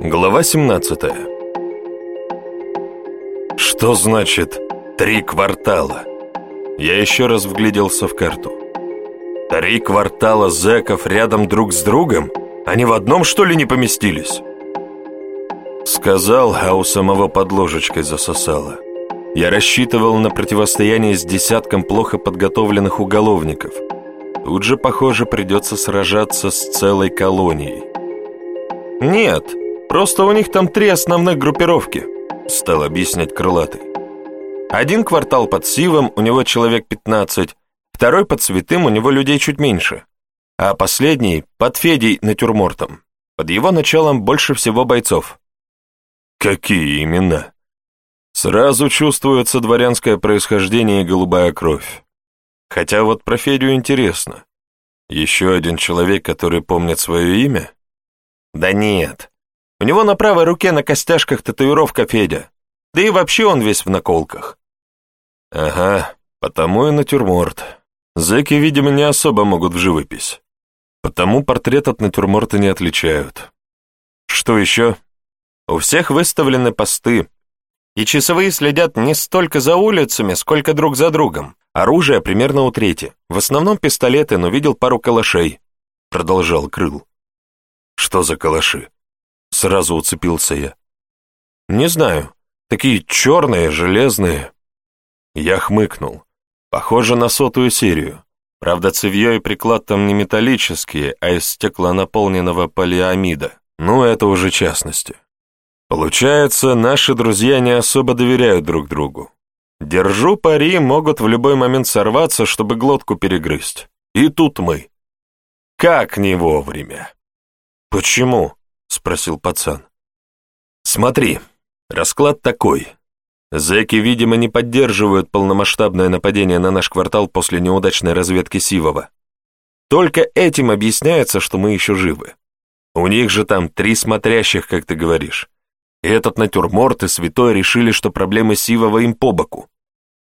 Глава 17 Что значит «три квартала»? Я еще раз вгляделся в карту. Три квартала зэков рядом друг с другом? Они в одном, что ли, не поместились? Сказал, а у самого под ложечкой засосало. Я рассчитывал на противостояние с десятком плохо подготовленных уголовников. Тут же, похоже, придется сражаться с целой колонией. Нет, Просто у них там три основных группировки», — стал объяснять Крылатый. «Один квартал под Сивом, у него человек 15, второй под Святым, у него людей чуть меньше, а последний под Федей натюрмортом. Под его началом больше всего бойцов». «Какие имена?» Сразу чувствуется дворянское происхождение и голубая кровь. Хотя вот про Федю интересно. Еще один человек, который помнит свое имя? Да нет, у него на правой руке на костяшках татуировка Федя. Да и вообще он весь в наколках. Ага, потому и натюрморт. Зэки, видимо, не особо могут в живопись. Потому портрет от натюрморта не отличают. Что еще? У всех выставлены посты. И часовые следят не столько за улицами, сколько друг за другом. Оружие примерно у трети. В основном пистолеты, но видел пару калашей. Продолжал Крыл. Что за калаши? Сразу уцепился я. Не знаю, такие черные, железные. Я хмыкнул. Похоже на сотую серию. Правда, цевье и приклад там не металлические, а из стеклонаполненного полиамида. Ну, это уже частности. Получается, наши друзья не особо доверяют друг другу. Держу пари, могут в любой момент сорваться, чтобы глотку перегрызть. И тут мы. Как не вовремя. Почему? — спросил пацан. «Смотри, расклад такой. Зэки, видимо, не поддерживают полномасштабное нападение на наш квартал после неудачной разведки Сивова. Только этим объясняется, что мы еще живы. У них же там три смотрящих, как ты говоришь. И этот натюрморт и святой решили, что проблемы Сивова им по боку.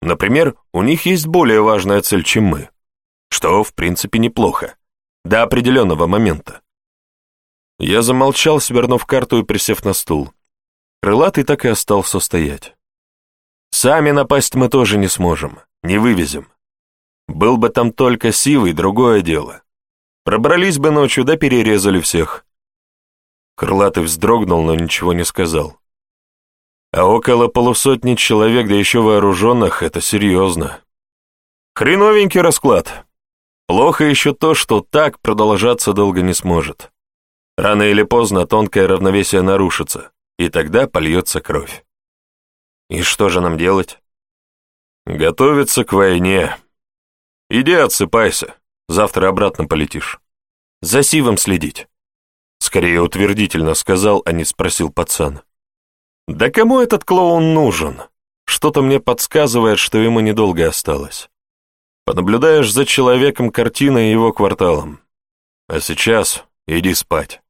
Например, у них есть более важная цель, чем мы. Что, в принципе, неплохо. До определенного момента. Я замолчал, свернув карту и присев на стул. Крылатый так и остался стоять. Сами напасть мы тоже не сможем, не вывезем. Был бы там только сивый, другое дело. Пробрались бы ночью, да перерезали всех. Крылатый вздрогнул, но ничего не сказал. А около полусотни человек, да еще вооруженных, это серьезно. Хреновенький расклад. Плохо еще то, что так продолжаться долго не сможет. Рано или поздно тонкое равновесие нарушится, и тогда польется кровь. И что же нам делать? Готовиться к войне. Иди отсыпайся, завтра обратно полетишь. За Сивом следить. Скорее утвердительно сказал, а не спросил пацан. Да кому этот клоун нужен? Что-то мне подсказывает, что ему недолго осталось. Понаблюдаешь за человеком картиной и его кварталом. А сейчас иди спать.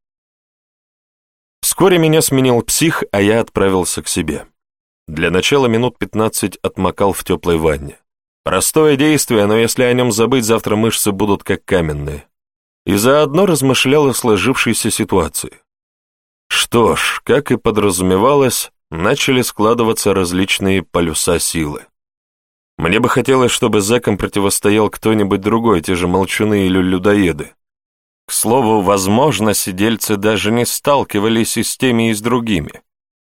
Вскоре меня сменил псих, а я отправился к себе. Для начала минут пятнадцать отмокал в теплой ванне. Простое действие, но если о нем забыть, завтра мышцы будут как каменные. И заодно размышлял о сложившейся ситуации. Что ж, как и подразумевалось, начали складываться различные полюса силы. Мне бы хотелось, чтобы зэкам противостоял кто-нибудь другой, те же молчуны или людоеды. К слову, возможно, сидельцы даже не сталкивались и с теми, и с другими.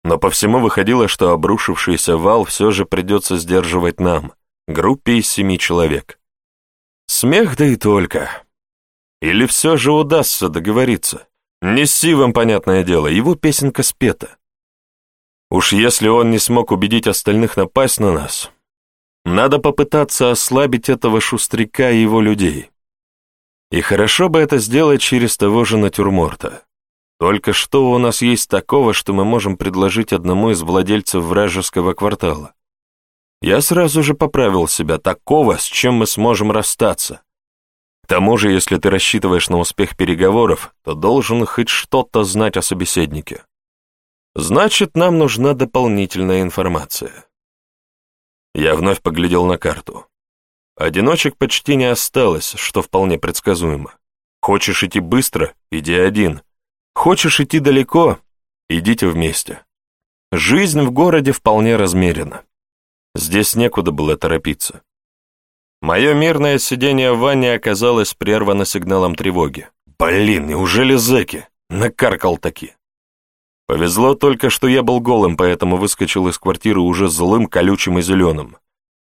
Но по всему выходило, что обрушившийся вал все же придется сдерживать нам, группе из семи человек. Смех да и только. Или все же удастся договориться? Не с Сивом, понятное дело, его песенка спета. Уж если он не смог убедить остальных напасть на нас, надо попытаться ослабить этого шустряка и его людей. И хорошо бы это сделать через того же натюрморта. Только что у нас есть такого, что мы можем предложить одному из владельцев вражеского квартала? Я сразу же поправил себя, такого, с чем мы сможем расстаться. К тому же, если ты рассчитываешь на успех переговоров, то должен хоть что-то знать о собеседнике. Значит, нам нужна дополнительная информация. Я вновь поглядел на карту. Одиночек почти не осталось, что вполне предсказуемо. Хочешь идти быстро — иди один. Хочешь идти далеко — идите вместе. Жизнь в городе вполне размерена. Здесь некуда было торопиться. Мое мирное сидение в ванне оказалось прервано сигналом тревоги. Блин, неужели зэки? Накаркал таки. Повезло только, что я был голым, поэтому выскочил из квартиры уже злым, колючим и зеленым.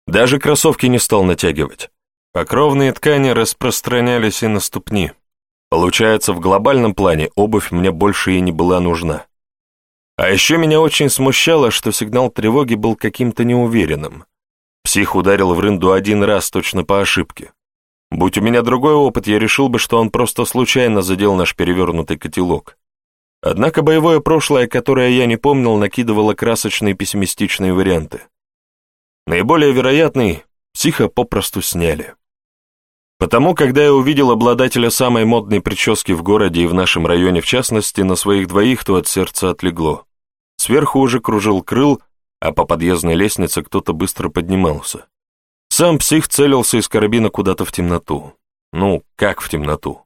Даже кроссовки не стал натягивать. Покровные ткани распространялись и на ступни. Получается, в глобальном плане обувь мне больше и не была нужна. А еще меня очень смущало, что сигнал тревоги был каким-то неуверенным. Псих ударил в рынду один раз, точно по ошибке. Будь у меня другой опыт, я решил бы, что он просто случайно задел наш перевернутый котелок. Однако боевое прошлое, которое я не помнил, накидывало красочные пессимистичные варианты. Наиболее вероятный — психа попросту сняли. Потому, когда я увидел обладателя самой модной прически в городе и в нашем районе в частности, на своих двоих, то от сердца отлегло. Сверху уже кружил крыл, а по подъездной лестнице кто-то быстро поднимался. Сам псих целился из карабина куда-то в темноту. Ну, как в темноту?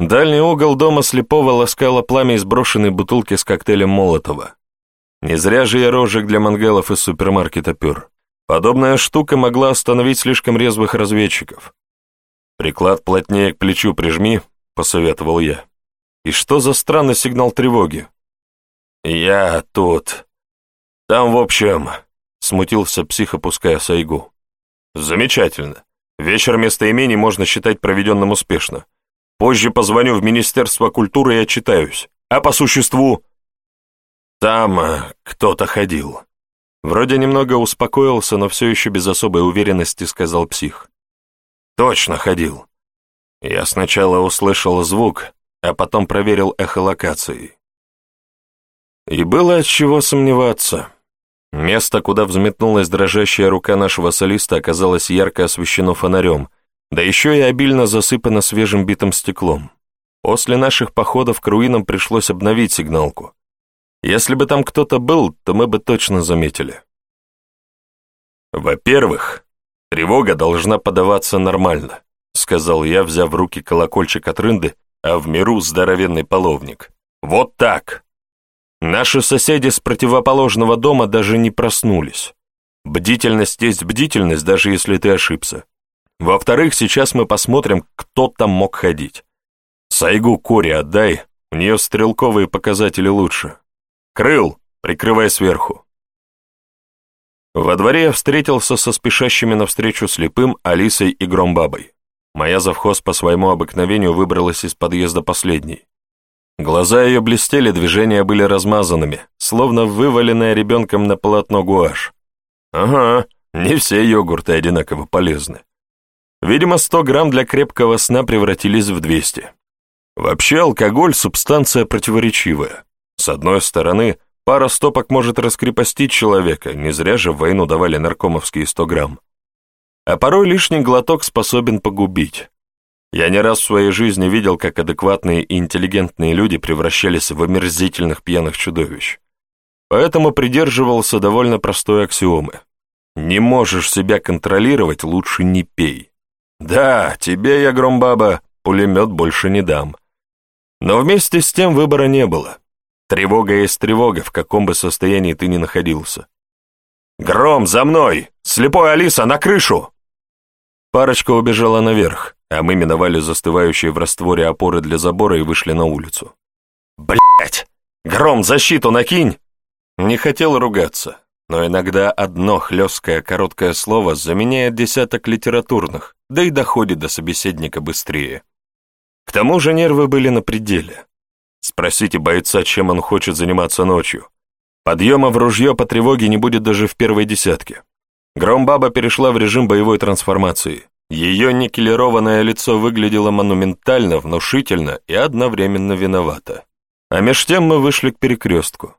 Дальний угол дома слепого ласкало пламя из брошенной бутылки с коктейлем Молотова. Не зря же я рожек для мангалов из супермаркета пер. Подобная штука могла остановить слишком резвых разведчиков. «Приклад плотнее к плечу прижми», — посоветовал я. «И что за странный сигнал тревоги?» «Я тут. Там, в общем...» — смутился псих, опуская сайгу. «Замечательно. Вечер местоимений можно считать проведенным успешно. Позже позвоню в Министерство культуры и отчитаюсь. А по существу...» «Там э, кто-то ходил». Вроде немного успокоился, но все еще без особой уверенности сказал псих. Точно ходил. Я сначала услышал звук, а потом проверил эхолокацией. И было от чего сомневаться. Место, куда взметнулась дрожащая рука нашего солиста, оказалось ярко освещено фонарем, да еще и обильно засыпано свежим битым стеклом. После наших походов к руинам пришлось обновить сигналку. Если бы там кто-то был, то мы бы точно заметили. Во-первых, «Тревога должна подаваться нормально», — сказал я, взяв в руки колокольчик от рынды, а в миру здоровенный половник. «Вот так!» Наши соседи с противоположного дома даже не проснулись. Бдительность есть бдительность, даже если ты ошибся. Во-вторых, сейчас мы посмотрим, кто там мог ходить. Сайгу Кори отдай, у нее стрелковые показатели лучше. Крыл, прикрывай сверху. Во дворе я встретился со спешащими навстречу слепым Алисой и Громбабой. Моя завхоз по своему обыкновению выбралась из подъезда последней. Глаза ее блестели, движения были размазанными, словно вываленное ребенком на полотно гуашь. Ага, не все йогурты одинаково полезны. Видимо, 100 грамм для крепкого сна превратились в 200. Вообще алкоголь – субстанция противоречивая. С одной стороны – Пара стопок может раскрепостить человека, не зря же в войну давали наркомовские 100 грамм. А порой лишний глоток способен погубить. Я не раз в своей жизни видел, как адекватные и интеллигентные люди превращались в омерзительных пьяных чудовищ. Поэтому придерживался довольно простой аксиомы. Не можешь себя контролировать, лучше не пей. Да, тебе я, Громбаба, пулемет больше не дам. Но вместе с тем выбора не было. Тревога есть тревога, в каком бы состоянии ты ни находился. «Гром, за мной! Слепой Алиса, на крышу!» Парочка убежала наверх, а мы миновали застывающие в растворе опоры для забора и вышли на улицу. Блять! Гром, защиту накинь!» Не хотел ругаться, но иногда одно хлесткое короткое слово заменяет десяток литературных, да и доходит до собеседника быстрее. К тому же нервы были на пределе. Спросите бойца, чем он хочет заниматься ночью. Подъема в ружье по тревоге не будет даже в первой десятке. Громбаба перешла в режим боевой трансформации. Ее никелированное лицо выглядело монументально, внушительно и одновременно виновато. А меж тем мы вышли к перекрестку.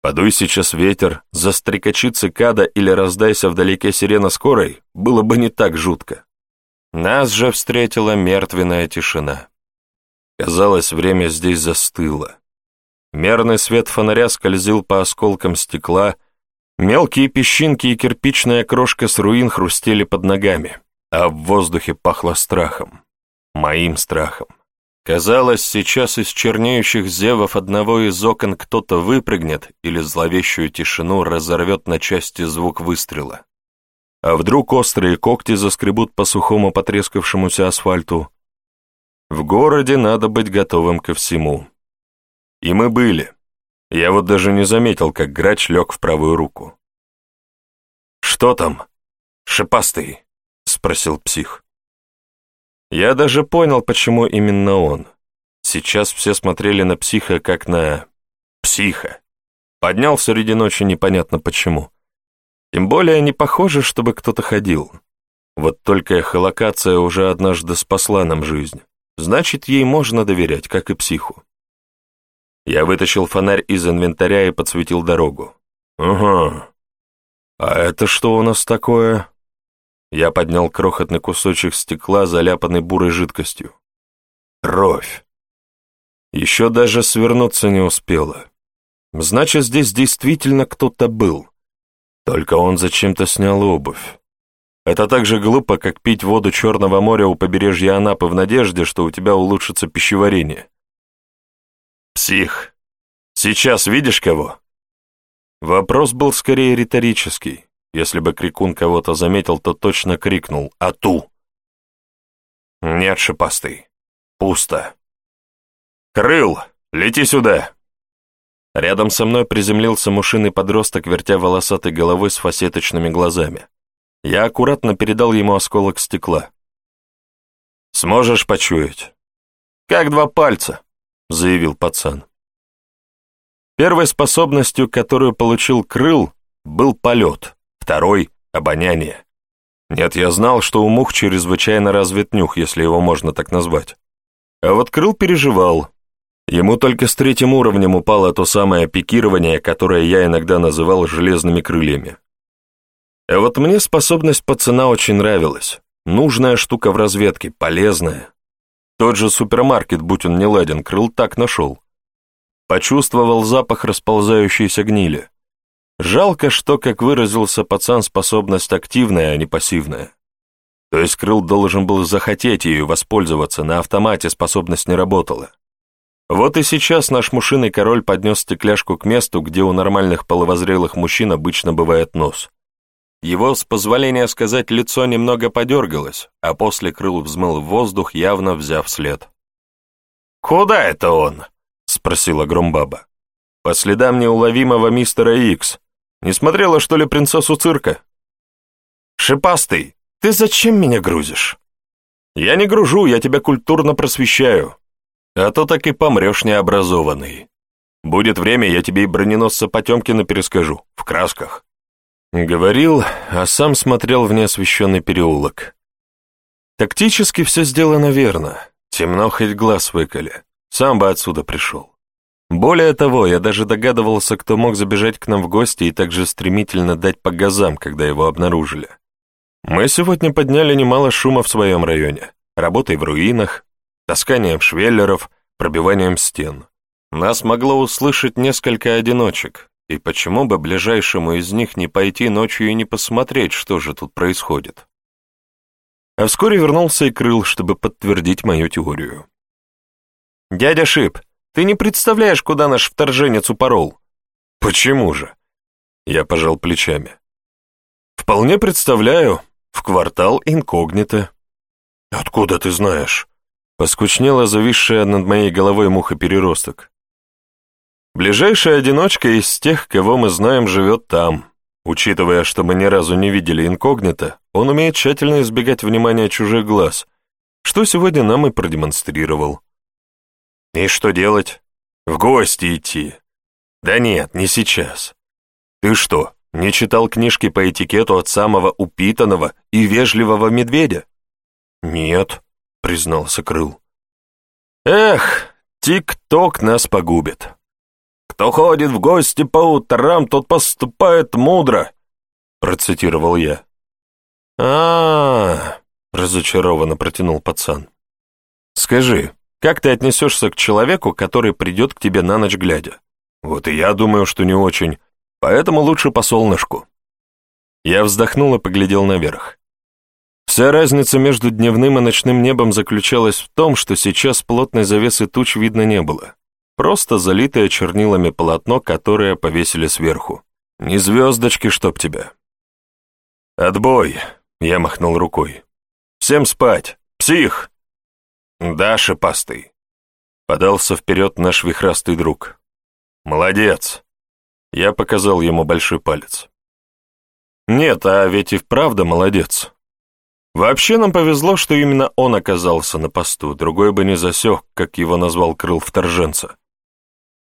Подуй сейчас ветер, застрекочи цикада или раздайся вдалеке сирена скорой, было бы не так жутко. Нас же встретила мертвенная тишина. Казалось, время здесь застыло. Мерный свет фонаря скользил по осколкам стекла, мелкие песчинки и кирпичная крошка с руин хрустели под ногами, а в воздухе пахло страхом. Моим страхом. Казалось, сейчас из чернеющих зевов одного из окон кто-то выпрыгнет или зловещую тишину разорвет на части звук выстрела. А вдруг острые когти заскребут по сухому потрескавшемуся асфальту? В городе надо быть готовым ко всему. И мы были. Я вот даже не заметил, как грач лег в правую руку. «Что там? Шипастый?» — спросил псих. Я даже понял, почему именно он. Сейчас все смотрели на психа, как на... психа. Поднял среди ночи непонятно почему. Тем более не похоже, чтобы кто-то ходил. Вот только эхолокация уже однажды спасла нам жизнь. Значит, ей можно доверять, как и психу. Я вытащил фонарь из инвентаря и подсветил дорогу. «Ага. А это что у нас такое?» Я поднял крохотный кусочек стекла, заляпанный бурой жидкостью. Кровь. Еще даже свернуться не успела. Значит, здесь действительно кто-то был. Только он зачем-то снял обувь. Это так же глупо, как пить воду Черного моря у побережья Анапы в надежде, что у тебя улучшится пищеварение. Псих. Сейчас видишь кого? Вопрос был скорее риторический. Если бы крикун кого-то заметил, то точно крикнул «Ату!». «Нет, шипастый. Пусто. Крыл, лети сюда!» Рядом со мной приземлился мушиный подросток, вертя волосатой головой с фасеточными глазами. Я аккуратно передал ему осколок стекла. «Сможешь почуять?» «Как два пальца», — заявил пацан. Первой способностью, которую получил Крыл, был полет. Второй — обоняние. Нет, я знал, что у мух чрезвычайно развит нюх, если его можно так назвать. А вот Крыл переживал. Ему только с третьим уровнем упало то самое пикирование, которое я иногда называл железными крыльями. А вот мне способность пацана очень нравилась. Нужная штука в разведке, полезная. Тот же супермаркет, будь он не ладен, Крыл так нашел. Почувствовал запах расползающейся гнили. Жалко, что, как выразился пацан, способность активная, а не пассивная. То есть Крыл должен был захотеть ею воспользоваться, на автомате способность не работала. Вот и сейчас наш мушиный король поднес стекляшку к месту, где у нормальных половозрелых мужчин обычно бывает нос. Его, с позволения сказать, лицо немного подергалось, а после Крыл взмыл в воздух, явно взяв след. «Куда это он?» — спросила Громбаба. «По следам неуловимого мистера Икс», не смотрела, что ли, принцессу цирка? Шипастый, ты зачем меня грузишь? Я не гружу, я тебя культурно просвещаю. А то так и помрешь необразованный. Будет время, я тебе и броненосца Потемкина перескажу, в красках. Говорил, а сам смотрел в неосвещенный переулок. Тактически все сделано верно. Темно хоть глаз выколи. Сам бы отсюда пришел. Более того, я даже догадывался, кто мог забежать к нам в гости и также стремительно дать по газам, когда его обнаружили. Мы сегодня подняли немало шума в своем районе, работой в руинах, тасканием швеллеров, пробиванием стен. Нас могло услышать несколько одиночек, и почему бы ближайшему из них не пойти ночью и не посмотреть, что же тут происходит? А вскоре вернулся и крыл, чтобы подтвердить мою теорию. «Дядя Шип, ты не представляешь, куда наш вторженец упорол». «Почему же?» Я пожал плечами. «Вполне представляю. В квартал инкогнито». «Откуда ты знаешь?» Поскучнела зависшая над моей головой муха-переросток. Ближайшая одиночка из тех, кого мы знаем, живет там. Учитывая, что мы ни разу не видели инкогнито, он умеет тщательно избегать внимания чужих глаз, что сегодня нам и продемонстрировал. И что делать? В гости идти? Да нет, не сейчас. Ты что, не читал книжки по этикету от самого упитанного и вежливого медведя? Нет, признался Крыл. Эх, тик-ток нас погубит. Кто ходит в гости по утрам, тот поступает мудро, процитировал я. А, -а, -а разочарованно протянул пацан. Скажи, как ты отнесешься к человеку, который придет к тебе на ночь глядя? Вот и я думаю, что не очень, поэтому лучше по солнышку. Я вздохнул и поглядел наверх. Вся разница между дневным и ночным небом заключалась в том, что сейчас плотной завесы туч видно не было. Просто залитое чернилами полотно, которое повесили сверху. Не звездочки, чтоб тебя. «Отбой!» — я махнул рукой. «Всем спать! Псих!» «Да, шипастый!» — подался вперед наш вихрастый друг. «Молодец!» — я показал ему большой палец. «Нет, а ведь и вправду молодец. Вообще нам повезло, что именно он оказался на посту, другой бы не засек, как его назвал крыл вторженца.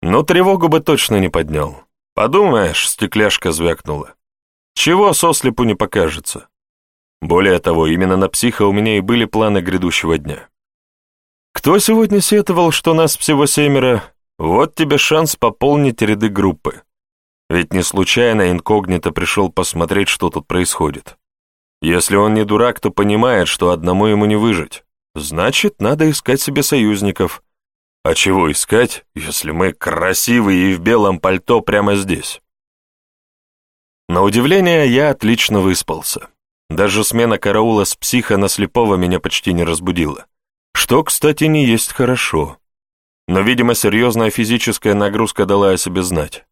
Но тревогу бы точно не поднял. Подумаешь, стекляшка звякнула. Чего сослепу не покажется. Более того, именно на психа у меня и были планы грядущего дня. Кто сегодня сетовал, что нас всего семеро? Вот тебе шанс пополнить ряды группы. Ведь не случайно инкогнито пришел посмотреть, что тут происходит. Если он не дурак, то понимает, что одному ему не выжить. Значит, надо искать себе союзников. А чего искать, если мы красивые и в белом пальто прямо здесь? На удивление, я отлично выспался. Даже смена караула с психа на слепого меня почти не разбудила. Что, кстати, не есть хорошо. Но, видимо, серьезная физическая нагрузка дала о себе знать.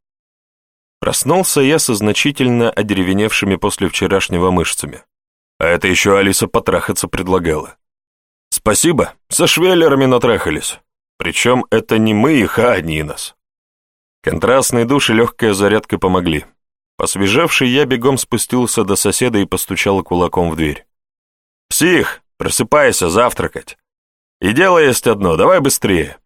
Проснулся я со значительно одеревеневшими после вчерашнего мышцами. А это еще Алиса потрахаться предлагала. Спасибо, со швеллерами натрахались. Причем это не мы их, а они нас. Контрастный душ и легкая зарядка помогли. Посвежевший я бегом спустился до соседа и постучал кулаком в дверь. «Псих, просыпайся, завтракать. И дело есть одно, давай быстрее».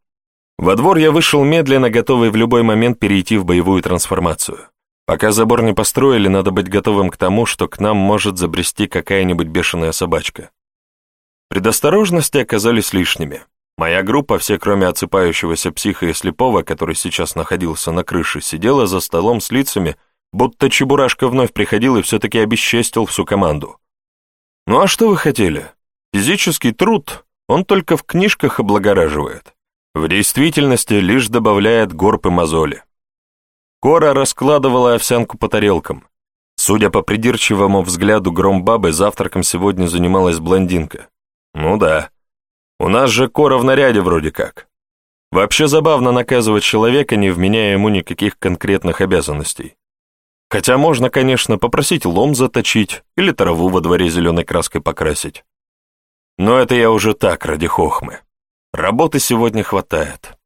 Во двор я вышел медленно, готовый в любой момент перейти в боевую трансформацию. Пока забор не построили, надо быть готовым к тому, что к нам может забрести какая-нибудь бешеная собачка. Предосторожности оказались лишними. Моя группа, все кроме отсыпающегося психа и слепого, который сейчас находился на крыше, сидела за столом с лицами, будто Чебурашка вновь приходил и все-таки обесчестил всю команду. Ну а что вы хотели? Физический труд, он только в книжках облагораживает. В действительности лишь добавляет горб и мозоли. Кора раскладывала овсянку по тарелкам. Судя по придирчивому взгляду громбабы, завтраком сегодня занималась блондинка. Ну да. У нас же Кора в наряде вроде как. Вообще забавно наказывать человека, не вменяя ему никаких конкретных обязанностей. Хотя можно, конечно, попросить лом заточить или траву во дворе зеленой краской покрасить. Но это я уже так, ради хохмы. Работы сегодня хватает.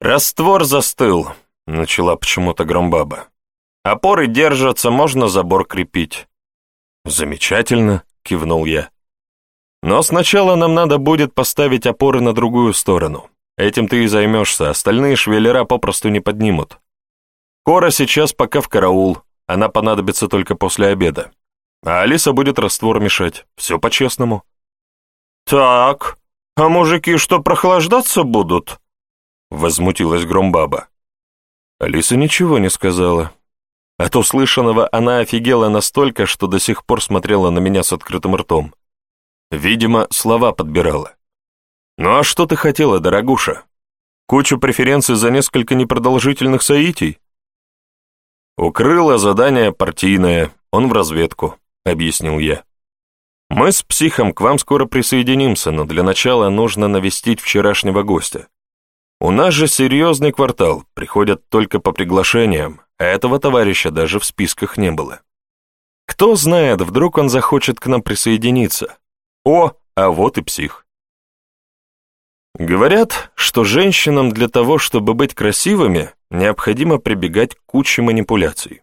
Раствор застыл, начала почему-то Громбаба. Опоры держатся, можно забор крепить. Замечательно, кивнул я. Но сначала нам надо будет поставить опоры на другую сторону. Этим ты и займешься, остальные швеллера попросту не поднимут. Кора сейчас пока в караул, она понадобится только после обеда. А Алиса будет раствор мешать, все по-честному. «Так, а мужики что, прохлаждаться будут?» Возмутилась Громбаба. Алиса ничего не сказала. От услышанного она офигела настолько, что до сих пор смотрела на меня с открытым ртом. Видимо, слова подбирала. «Ну а что ты хотела, дорогуша? Кучу преференций за несколько непродолжительных соитий?» «Укрыла задание партийное, он в разведку», — объяснил я. «Мы с психом к вам скоро присоединимся, но для начала нужно навестить вчерашнего гостя. У нас же серьезный квартал, приходят только по приглашениям, а этого товарища даже в списках не было. Кто знает, вдруг он захочет к нам присоединиться. О, а вот и псих. Говорят, что женщинам для того, чтобы быть красивыми, необходимо прибегать к куче манипуляций.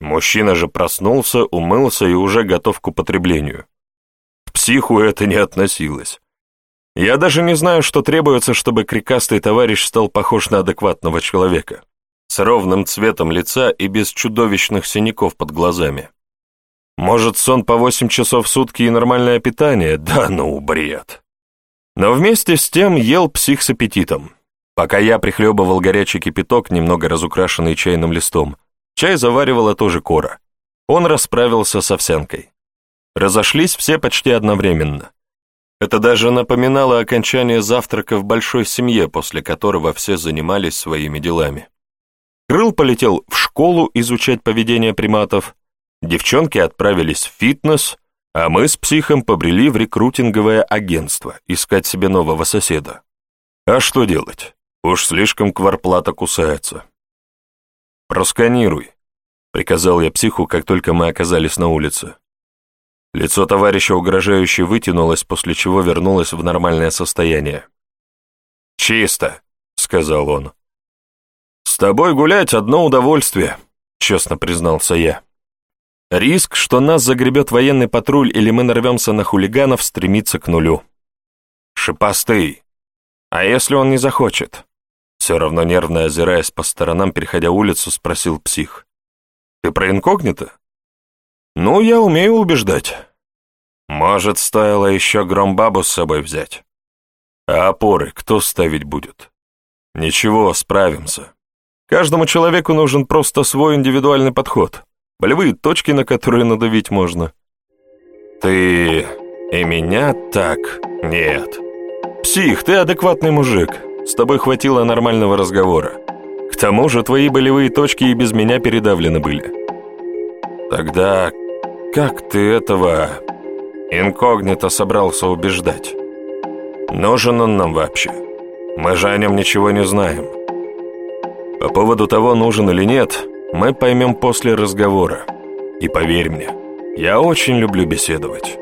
Мужчина же проснулся, умылся и уже готов к употреблению. К психу это не относилось. Я даже не знаю, что требуется, чтобы крикастый товарищ стал похож на адекватного человека, с ровным цветом лица и без чудовищных синяков под глазами. Может, сон по восемь часов в сутки и нормальное питание? Да ну, бред. Но вместе с тем ел псих с аппетитом. Пока я прихлебывал горячий кипяток, немного разукрашенный чайным листом, чай заваривала тоже кора. Он расправился с овсянкой. Разошлись все почти одновременно. Это даже напоминало окончание завтрака в большой семье, после которого все занимались своими делами. Крыл полетел в школу изучать поведение приматов, девчонки отправились в фитнес, А мы с психом побрели в рекрутинговое агентство искать себе нового соседа. А что делать? Уж слишком кварплата кусается. «Просканируй», — приказал я психу, как только мы оказались на улице. Лицо товарища угрожающе вытянулось, после чего вернулось в нормальное состояние. «Чисто», — сказал он. «С тобой гулять одно удовольствие», — честно признался я. Риск, что нас загребет военный патруль или мы нарвемся на хулиганов, стремится к нулю. «Шипастый! А если он не захочет?» Все равно нервно озираясь по сторонам, переходя улицу, спросил псих. «Ты про инкогнито?» «Ну, я умею убеждать. Может, стоило еще громбабу с собой взять?» А опоры кто ставить будет? Ничего, справимся. Каждому человеку нужен просто свой индивидуальный подход. Болевые точки, на которые надавить можно. Ты и меня так? Нет. Псих, ты адекватный мужик. С тобой хватило нормального разговора. К тому же твои болевые точки и без меня передавлены были. Тогда как ты этого инкогнито собрался убеждать? Нужен он нам вообще? Мы же о нем ничего не знаем. По поводу того, нужен или нет, мы поймем после разговора. И поверь мне, я очень люблю беседовать.